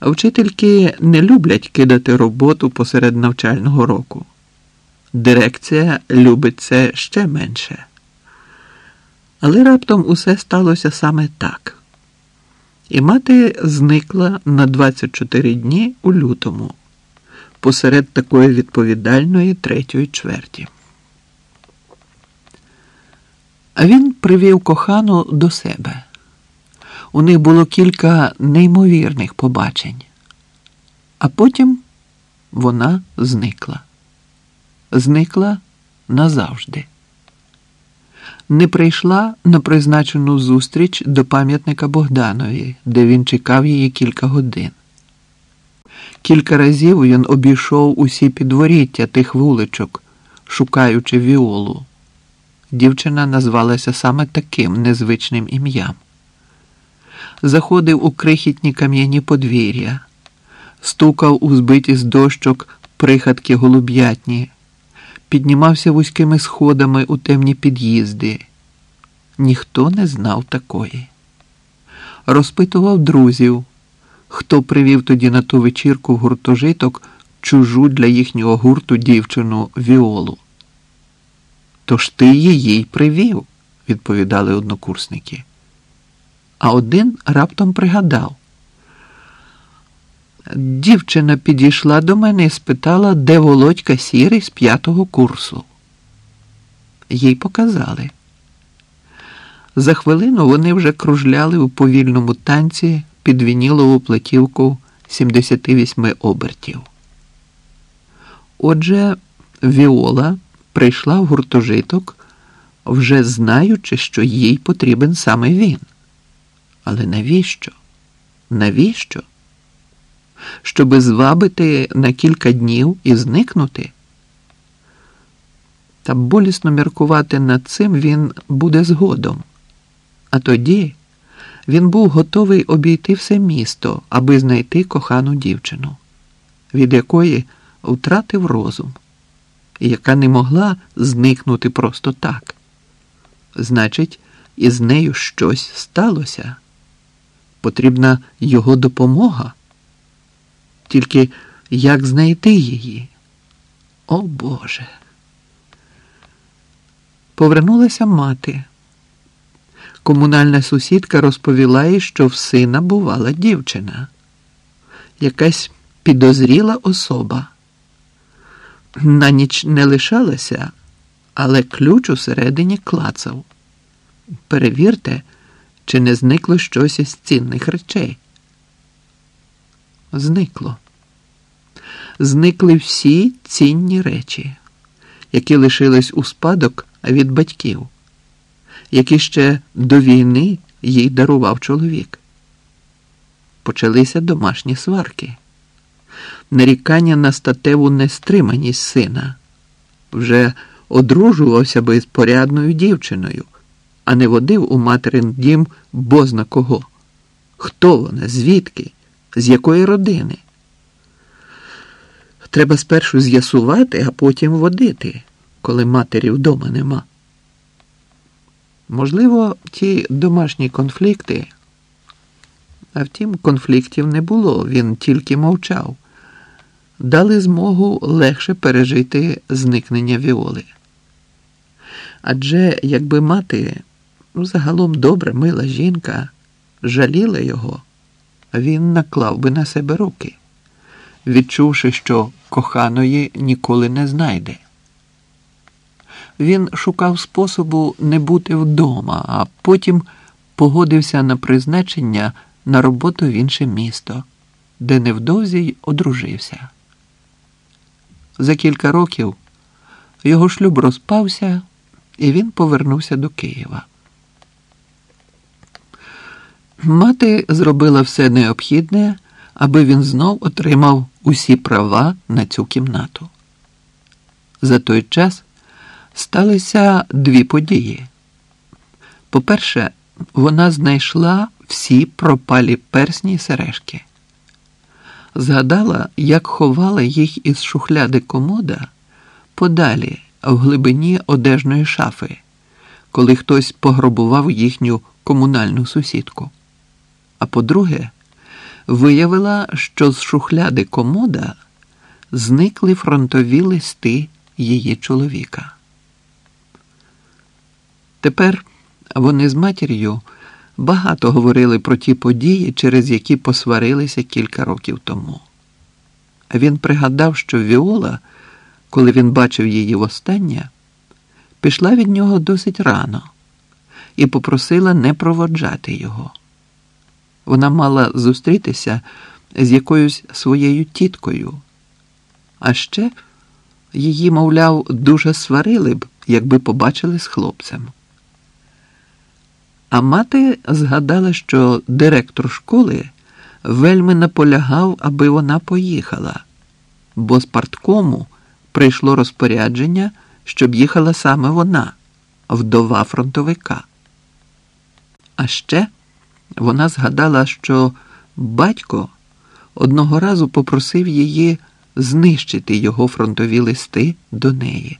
Вчительки не люблять кидати роботу посеред навчального року. Дирекція любить це ще менше. Але раптом усе сталося саме так. І мати зникла на 24 дні у лютому, посеред такої відповідальної третьої чверті. А він привів кохану до себе. У них було кілька неймовірних побачень, а потім вона зникла. Зникла назавжди. Не прийшла на призначену зустріч до пам'ятника Богданові, де він чекав її кілька годин. Кілька разів він обійшов усі підворіття тих вуличок, шукаючи віолу. Дівчина назвалася саме таким незвичним ім'ям. Заходив у крихітні кам'яні подвір'я, стукав у збиті з дощок прихатки голуб'ятні, піднімався вузькими сходами у темні під'їзди. Ніхто не знав такої. Розпитував друзів, хто привів тоді на ту вечірку гуртожиток чужу для їхнього гурту дівчину Віолу. Тож ти її й привів, відповідали однокурсники. А один раптом пригадав. Дівчина підійшла до мене і спитала, де Володька Сірий з п'ятого курсу. Їй показали. За хвилину вони вже кружляли у повільному танці під вінілову платівку 78 обертів. Отже, Віола прийшла в гуртожиток, вже знаючи, що їй потрібен саме він. Але навіщо? Навіщо? Щоби звабити на кілька днів і зникнути? Та болісно міркувати над цим він буде згодом. А тоді він був готовий обійти все місто, аби знайти кохану дівчину, від якої втратив розум, і яка не могла зникнути просто так. Значить, із нею щось сталося. Потрібна його допомога. Тільки як знайти її? О Боже. Повернулася мати. Комунальна сусідка розповіла їй, що в сина бувала дівчина, якась підозріла особа. На ніч не лишалася, але ключ усередині клацав. Перевірте, чи не зникло щось із цінних речей. Зникло. Зникли всі цінні речі, які лишились у спадок від батьків, які ще до війни їй дарував чоловік. Почалися домашні сварки, нарікання на статеву нестриманість сина. Вже одружувався би з порядною дівчиною, а не водив у материн дім бозна кого. Хто вона, звідки, з якої родини? Треба спершу з'ясувати, а потім водити, коли матері вдома нема. Можливо, ті домашні конфлікти, а втім, конфліктів не було, він тільки мовчав, дали змогу легше пережити зникнення Віоли. Адже якби мати, ну, загалом добра, мила жінка, жаліла його, він наклав би на себе руки, відчувши, що коханої ніколи не знайде. Він шукав способу не бути вдома, а потім погодився на призначення на роботу в інше місто, де невдовзі й одружився. За кілька років його шлюб розпався, і він повернувся до Києва. Мати зробила все необхідне, аби він знов отримав усі права на цю кімнату. За той час сталися дві події. По-перше, вона знайшла всі пропалі персні й сережки. Згадала, як ховала їх із шухляди комода подалі в глибині одежної шафи, коли хтось пограбував їхню комунальну сусідку. А по-друге, виявила, що з шухляди комода зникли фронтові листи її чоловіка. Тепер вони з матір'ю багато говорили про ті події, через які посварилися кілька років тому. Він пригадав, що Віола, коли він бачив її востаннє, пішла від нього досить рано і попросила не проводжати його. Вона мала зустрітися з якоюсь своєю тіткою, а ще її, мовляв, дуже сварили б, якби побачили з хлопцем. А мати згадала, що директор школи вельми наполягав, аби вона поїхала, бо з парткому прийшло розпорядження, щоб їхала саме вона, вдова фронтовика. А ще вона згадала, що батько одного разу попросив її знищити його фронтові листи до неї.